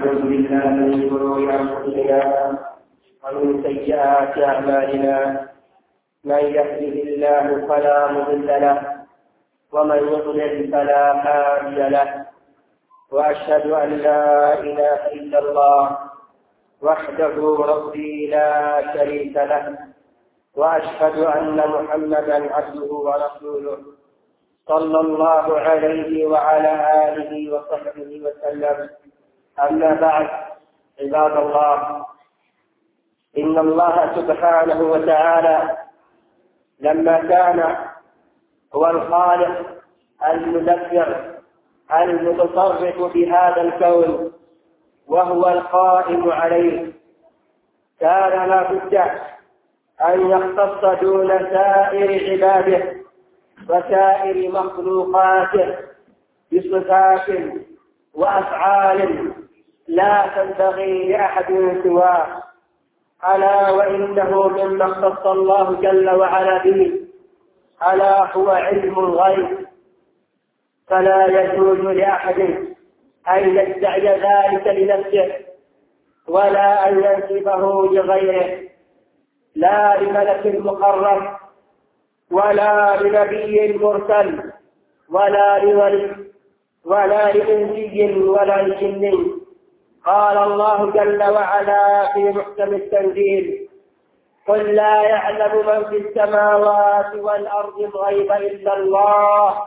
ونعوذ بالله من شرور أنفسنا ومن سيئات أعمالنا. من يهده الله فلا مضل له ومن يضلل فلا هادي له. وأشهد أن لا إله إلا الله وحده ربي لا شريك له. وأشهد أن محمدا عبده ورسوله صلى الله عليه وعلى آله وصحبه وسلم. أما بعد عباد الله إن الله سبحانه وتعالى لما كان هو الخالق المدبر المتصرف بهذا الكون وهو القائم عليه كان لا بد أن يختص دون سائر عباده وسائر مخلوقاته بصفات وأفعال لا تنبغي لأحد سواه. ألا وإنه مما اختص الله جل وعلا به. ألا هو علم الغيب. فلا يجوز لأحد أن يدعي ذلك لنفسه ولا أن ينسبه لغيره. لا لملك مقرب ولا لنبي مرسل ولا لولي ولا لإنسي ولا لجن. قال الله جل وعلا في محكم التنزيل قل لا يعلم من في السماوات والأرض الغيب إلا الله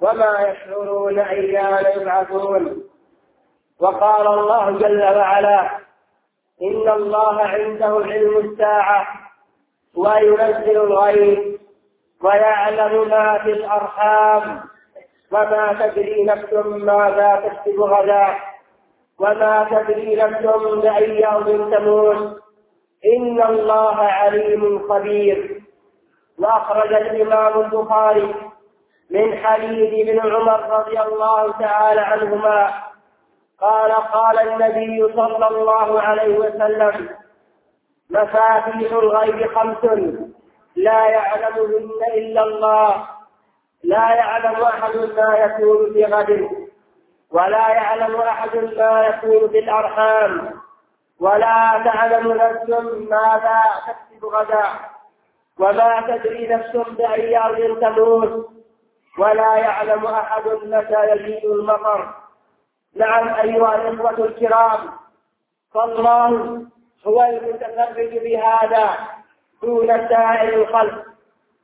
وما يشعرون أيان يبعثون وقال الله جل وعلا إن الله عنده علم الساعة وينزل الغيب ويعلم ما في الأرحام وما تدري نفس ماذا تكسب غدا. وما تدري نفس بأي أرض تموت. إن الله عليم خبير. وأخرج الإمام البخاري من حديث ابن عمر رضي الله تعالى عنهما. قال قال النبي صلى الله عليه وسلم مفاتيح الغيب خمس لا يعلمهن إلا الله. لا يعلم أحد ما يكون في غد. ولا يعلم أحد ما يكون في الأرحام ولا تعلم نفس ماذا تكسب غدا. وما تدري نفس بأي أرض تموت. ولا يعلم أحد متى يجيء المطر. نعم أيها الإخوة الكرام فالله هو المتفرد بهذا دون سائر الخلق.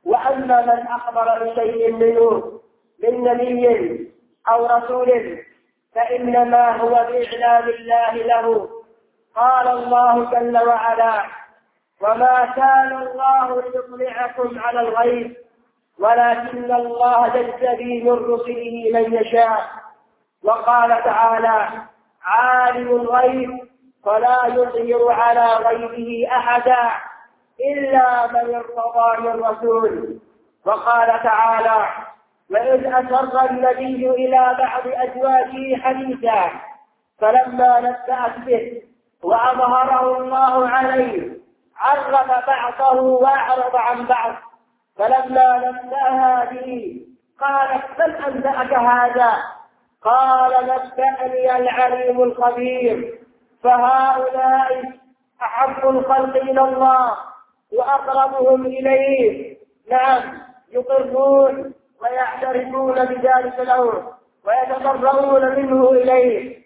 وأما من أخبر بشيء منه من نبي أو رسول فإنما هو بإعلام الله له. قال الله جل وعلا وما كان الله ليطلعكم على الغيب ولكن الله يجتبي من رسله من يشاء. وقال تعالى عالم الغيب فلا يظهر على غيبه أحدا إلا من ارتضى من رسول. وقال تعالى وإذ أسر النبي إلى بعض أزواجه حديثا فلما نبأت به وأظهره الله عليه عرف بعضه وأعرض عن بعض. فلما نبأها به قالت من أنبأك هذا؟ قال نبأني العليم الخبير فهؤلاء أحب الخلق إلى الله وأقربهم إليه. نعم يقرون. ويعترفون بذلك له ويتضررون منه إليه.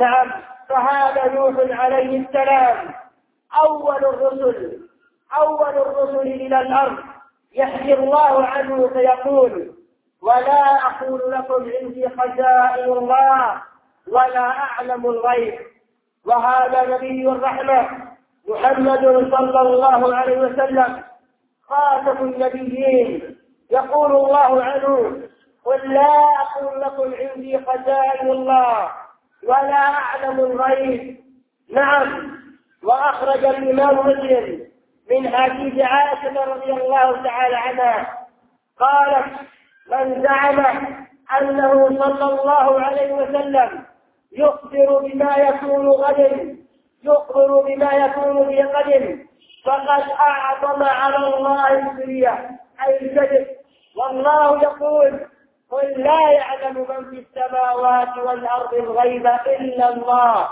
نعم فهذا نوح عليه السلام أول الرسل أول الرسل إلى الأرض يحكي الله عنه فيقول ولا أقول لكم عندي خزائن الله ولا أعلم الغيب. وهذا نبي الرحمة محمد صلى الله عليه وسلم خاتم النبيين. الله عنه قل لا أقول لكم عندي خزائن الله ولا أعلم الغيب. نعم. وأخرج الإمام مسلم من حديث عائشة رضي الله تعالى عنها قالت من زعم أنه صلى الله عليه وسلم يخبر بما يكون غد يخبر بما يكون في غد فقد أعظم على الله الدنيا. أي الكذب والله يقول قل لا يعلم من في السماوات والأرض الغيب إلا الله.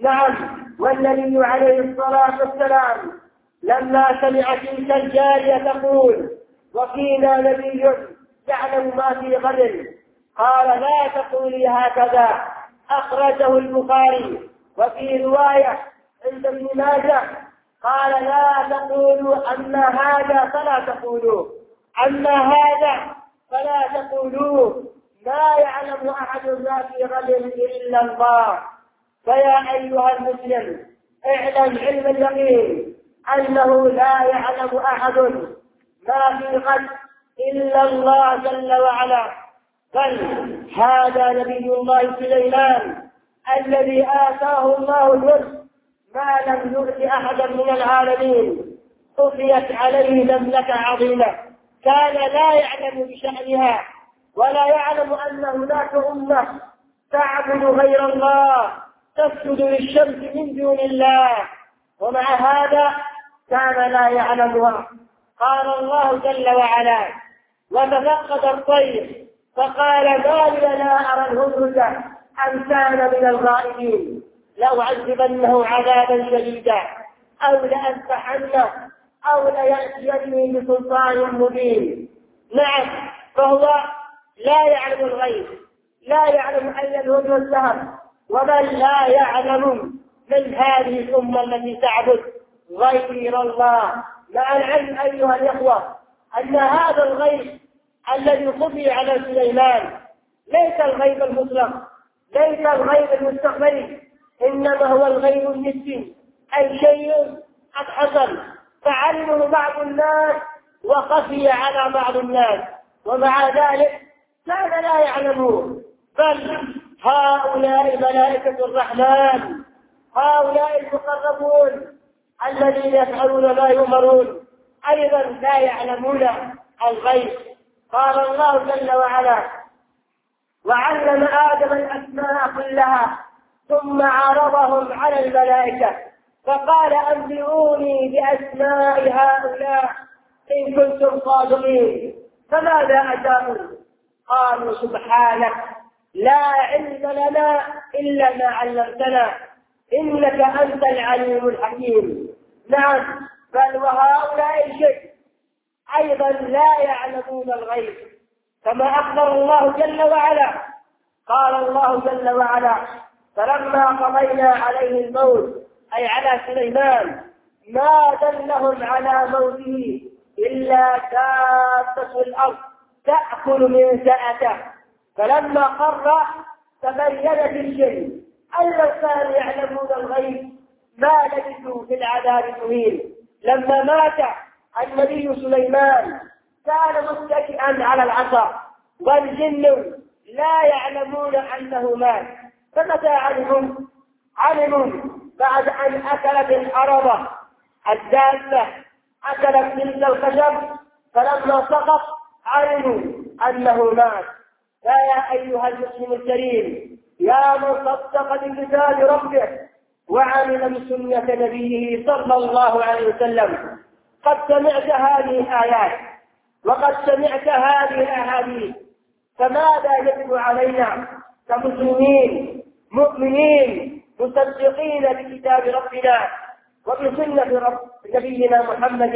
نعم والنبي عليه الصلاة والسلام لما سمع تلك الجارية تقول وفينا نبي يعلم ما في غد قال لا تقولي هكذا أخرجه البخاري وفي رواية عند ابن ماجه قال لا تقولوا أما هذا فلا تقولوا أما هذا فلا تقولوا ما يعلم أحد ما في غد إلا الله. فيا أيها المسلم اعلم علم اليقين أنه لا يعلم أحد ما في غد إلا الله جل وعلا. بل هذا نبي الله سليمان الذي آتاه الله الملك ما لم يؤت أحدا من العالمين. خفيت عليه مملكة عظيمة. كان لا يعلم بشأنها ولا يعلم أن هناك أمة تعبد غير الله تسجد للشمس من دون الله. ومع هذا كان لا يعلمها. قال الله جل وعلا وتفقد الطير. فقال ما لي لا أرى الهدهد أم كان من الغائبين. لأعذبنه عذابا شديدا. أو لأذبحنه أو ليأتيني بسلطان مبين. نعم فهو لا يعلم الغيب لا يعلم أين الهدهد الذهب ومن لا يعلم من هذه الأمة التي تعبد غير الله. مع العلم أيها الإخوة أن هذا الغيب الذي خفي على سليمان ليس الغيب المطلق ليس الغيب المستقبلي إنما هو الغيب النسبي أي شيء قد حصل فعلمه بعض الناس وخفي على بعض الناس. ومع ذلك كان لا يعلمون؟ بل هؤلاء ملائكة الرحمن هؤلاء المقربون الذين يفعلون ما يؤمرون. أيضا لا يعلمون الغيب. قال الله جل وعلا وعلم آدم الأسماء كلها ثم عرضهم على الملائكة. فقال أنبئوني بأسماء هؤلاء إن كنتم صادقين. فماذا أجابوا قالوا سبحانك لا علم لنا إلا ما علمتنا إنك أنت العليم الحكيم. نعم بل وهؤلاء الشيء أيضا لا يعلمون الغيب كما أخبر الله جل وعلا. قال الله جل وعلا فلما قضينا عليه الموت أي على سليمان. ما دلهم على موته إلا دابة الأرض تأكل من سأته. فلما قر تبينت الشيء أن لو كانوا يعلمون الغيب ما لبثوا في العذاب المهين. لما مات النبي سليمان كان متكئا على العصا. والجن لا يعلمون أنه مات. فمتى علموا علموا بعد أن اكلت الحربه الدابة اكلت تلك الخشب فلما سقط علموا أنه مات. فيا أيها المسلم الكريم يا من صدق بكتاب ربه وعمل بسنة نبيه صلى الله عليه وسلم. قد سمعت هذه الآيات وقد سمعت هذه الأحاديث فماذا يجب علينا كمسلمين مؤمنين مصدقين بكتاب ربنا وبسنة رب نبينا محمد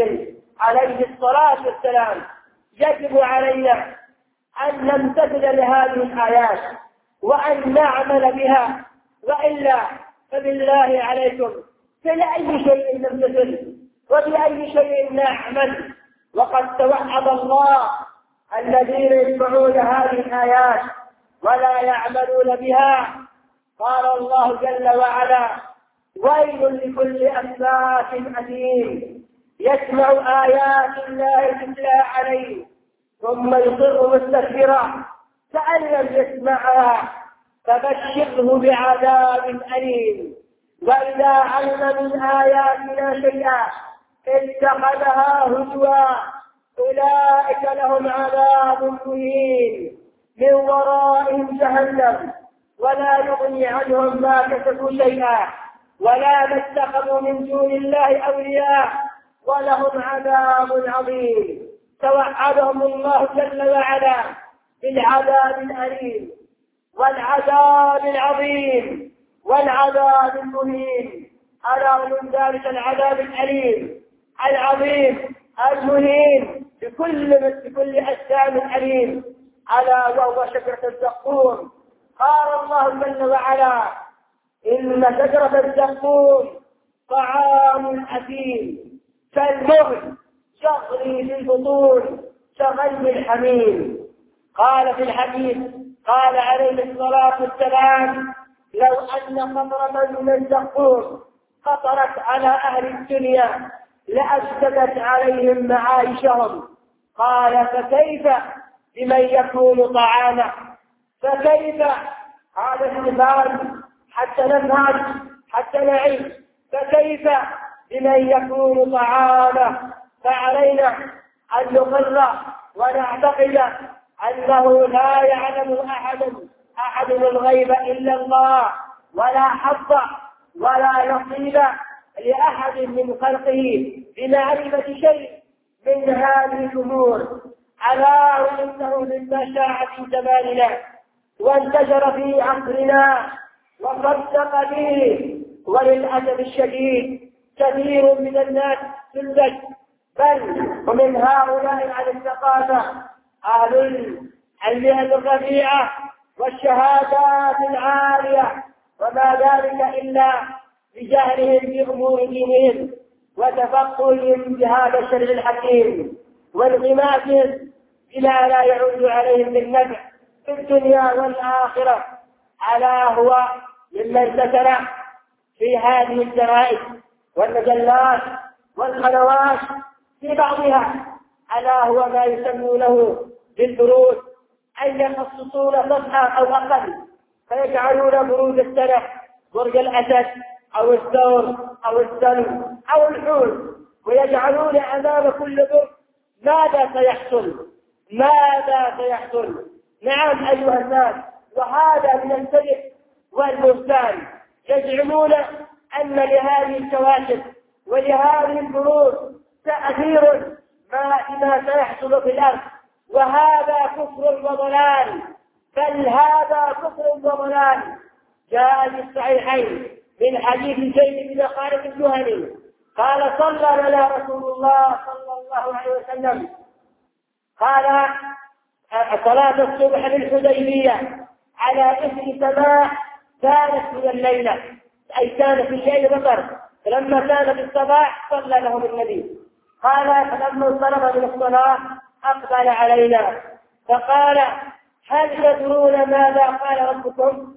عليه الصلاة والسلام يجب علينا أن نمتثل لهذه الآيات وأن نعمل بها وإلا فبالله عليكم فلأي شيء نمتثل وبأي شيء نعمل. وقد توعد الله الذين يسمعون هذه الآيات ولا يعملون بها قال الله جل وعلا ويل لكل أفاك أثيم. يسمع آيات الله تتلى عليه. ثم يصر مستكبرا. كأن لم يسمعها فبشره بعذاب أليم. وإذا علم من آياتنا شيئا اتخذها هزوا. أولئك لهم عذاب مهين. من ورائهم جهنم. ولا يغني عنهم ما كسبوا شيئا ولا ما اتخذوا من دون الله أولياء ولهم عذاب عظيم. توعدهم الله جل وعلا بالعذاب الأليم والعذاب العظيم والعذاب المهين. ألا من ذلك العذاب الأليم؟ العظيم المهين بكل بكل أجسام أليم ألا وهو شجرة الزقوم. قال الله جل وعلا إن شجرة الزقوم طعام أثيم كالمغل شغلي في البطون شغل الحميم. قال في الحديث قال عليه الصلاة والسلام لو أن قطرة من الزقوم خطرت على أهل الدنيا لأفسدت عليهم معايشهم. قال فكيف بمن يكون طعامه فكيف؟ هذا استفهام حتى نفهم حتى نعيش فكيف؟ بمن يكون طعامه فعلينا أن نقر ونعتقد أنه لا يعلم أحد أحد الغيب إلا الله. ولا حظ ولا نصيب لأحد من خلقه بمعرفة شيء من هذه الأمور. ألا وإنه مما شاع في زماننا وانتشر في عصرنا وصدق به وللأسف الشديد كثير من الناس سلك بل ومن هؤلاء على الثقافة أهل المهن الرفيعة والشهادات العالية وما ذلك إلا بجهلهم بأمور دينهم وتفقههم بهذا الشرع الحكيم وانغماسهم بما لا يعود عليهم بالنفع. في الدنيا والآخرة. ألا هو ممن سكن في هذه الجرائد والمجلات والقنوات في بعضها. ألا هو ما يسمونه بالبرود. أن يخصصون صفحة أو أقل. فيجعلون برود السنة برج الأسد أو الثور أو السلم أو الحوت. ويجعلون أمام كل برج ماذا سيحصل؟ ماذا سيحصل؟ نعم أيها الناس وهذا من الكذب والبهتان. يزعمون أن لهذه الكواكب ولهذه البرود تأثير ما بما سيحصل في الأرض. وهذا كفر وضلال. بل هذا كفر وضلال. جاء في الصحيحين من حديث زيد بن خالد الجهني قال صلى لنا رسول الله صلى الله عليه وسلم قال صلاة الصبح بالحديبية على إثر سماء كانت من الليلة أي كان في الليل مطر فلما كان في الصباح صلى لهم النبي. قال فلما انصرف من الصلاة أقبل علينا. فقال هل تدرون ماذا قال ربكم؟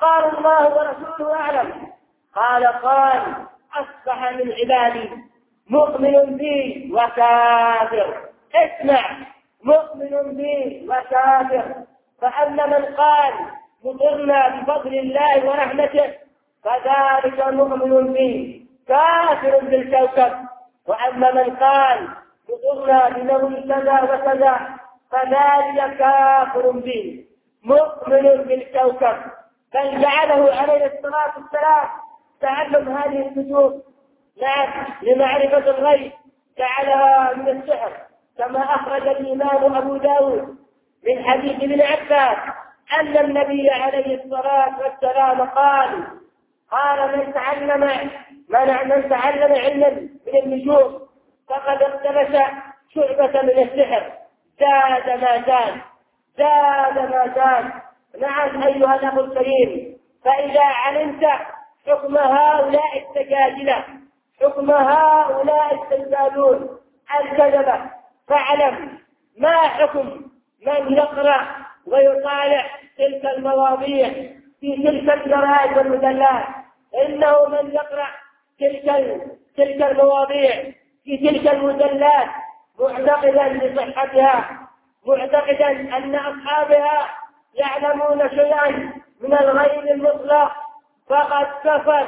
قال الله ورسوله أعلم. قال قال أصبح من عبادي مؤمن بي وكافر. اسمع. مؤمن بي وكافر. فأما من قال مطرنا بفضل الله ورحمته. فذلك مؤمن بي كافر بالكوكب. وأما من قال مطرنا بنوي كذا وكذا. فذلك كافر بي مؤمن بالكوكب. بل جعله عليه الصلاة والسلام تعلم هذه الكتب نعم لمعرفة الغيب جعلها من السحر. كما أخرج الإمام أبو داود من حديث ابن عباس أن النبي عليه الصلاة والسلام قال قال من تعلم من من تعلم علما من النجوم فقد اقتبس شعبة من السحر. زاد ما زاد زاد ما زاد. نعم أيها الأخ الكريم فإذا علمت حكم هؤلاء السجاجلة حكم هؤلاء السجالون الكذبة فاعلم ما حكم من يقرأ ويطالع تلك المواضيع في تلك الجرائد والمجلات إنه من يقرأ تلك تلك المواضيع في تلك المجلات معتقدا بصحتها معتقدا أن أصحابها يعلمون شيئا من الغيب المطلق. فقد كفر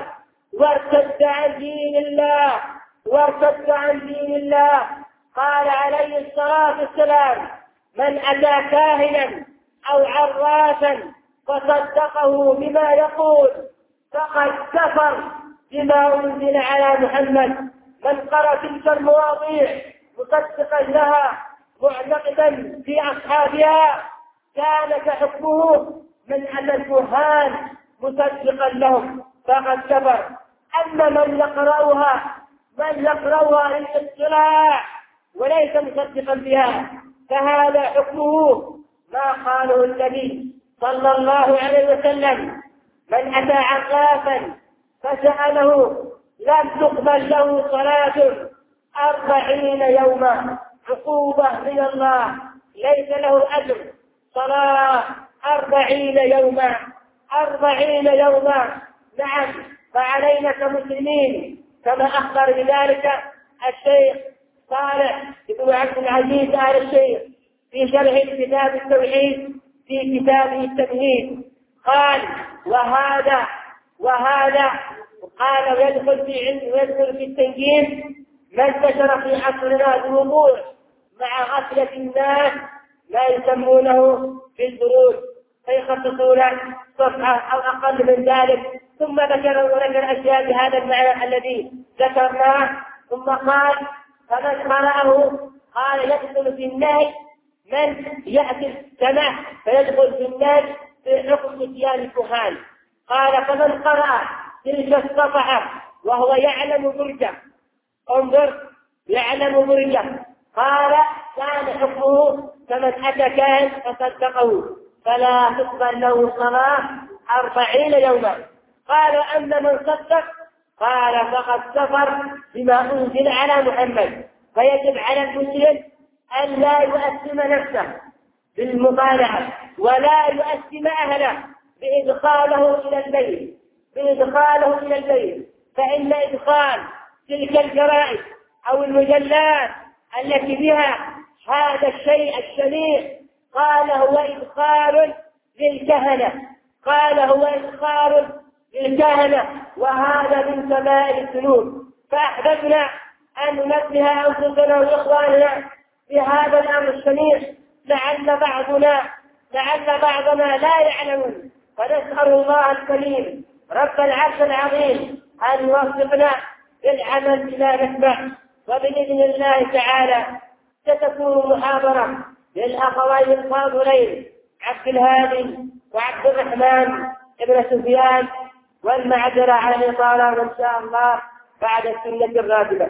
وارتد عن دين الله وارتد عن دين الله. قال عليه الصلاة والسلام من أتى كاهنا أو عرافا فصدقه بما يقول فقد كفر بما أنزل على محمد من قرأ تلك المواضيع مصدقا لها معتقدا في أصحابها. كان كحكمه من أتى الكهان مصدقا لهم فقد كفر. أما من يقرأها من يقرأها للاطلاع وليس مصدقا بها. فهذا حكمه ما قاله النبي صلى الله عليه وسلم. من أتى عقافا فسأله لم تقبل له صلاة أربعين يوما. عقوبة من الله. ليس له أجر. صلاة أربعين يوما. أربعين يوما. نعم فعلينا كمسلمين. كما أخبر بذلك الشيخ صالح بن عبد العزيز آل الشيخ في شرح كتاب التوحيد في كتابه التمهيد. قال وهذا وهذا قال ويدخل في علم ويدخل في التنجيم ما انتشر في عصرنا بوضوح مع غفلة الناس ما يسمونه بالبرود فيخصصون صفحة أو أقل من ذلك ثم ذكر وذكر أشياء بهذا المعنى الذي ذكرناه ثم قال فمن قرأه قال يدخل في النهي من يأتي السمع فيدخل في النهي في حكم اتيان الكهان. قال فمن قرأ تلك الصفحة وهو يعلم برجة انظر يعلم برجة. قال كان حكمه كمن أتى كان فصدقه. فلا تقبل له صلاة أربعين يوما. قال أما من صدق قال فقد كفر بما أنزل على محمد. فيجب على المسلم أن لا يؤثم نفسه بالمطالعة ولا يؤثم أهله بإدخاله إلى البيت. بإدخاله إلى البيت. فإن إدخال تلك الجرائد أو المجلات التي بها هذا الشيء الشنيع قال هو إدخال للكهنة. قال هو إدخال للكهنة. وهذا من كبائر الذنوب. فأحببنا أن ننبه أنفسنا وإخواننا بهذا الأمر الشنيع لعل بعضنا لعل بعضنا لا يعلمون. فنسأل الله الكريم رب العرش العظيم أن يوفقنا للعمل بما نسمع. وبإذن الله تعالى ستكون محاضرة للأخوين الفاضلين عبد الهادي وعبد الرحمن بن سفيان والمعذرة عن الإطالة إن شاء الله بعد السنة الراتبة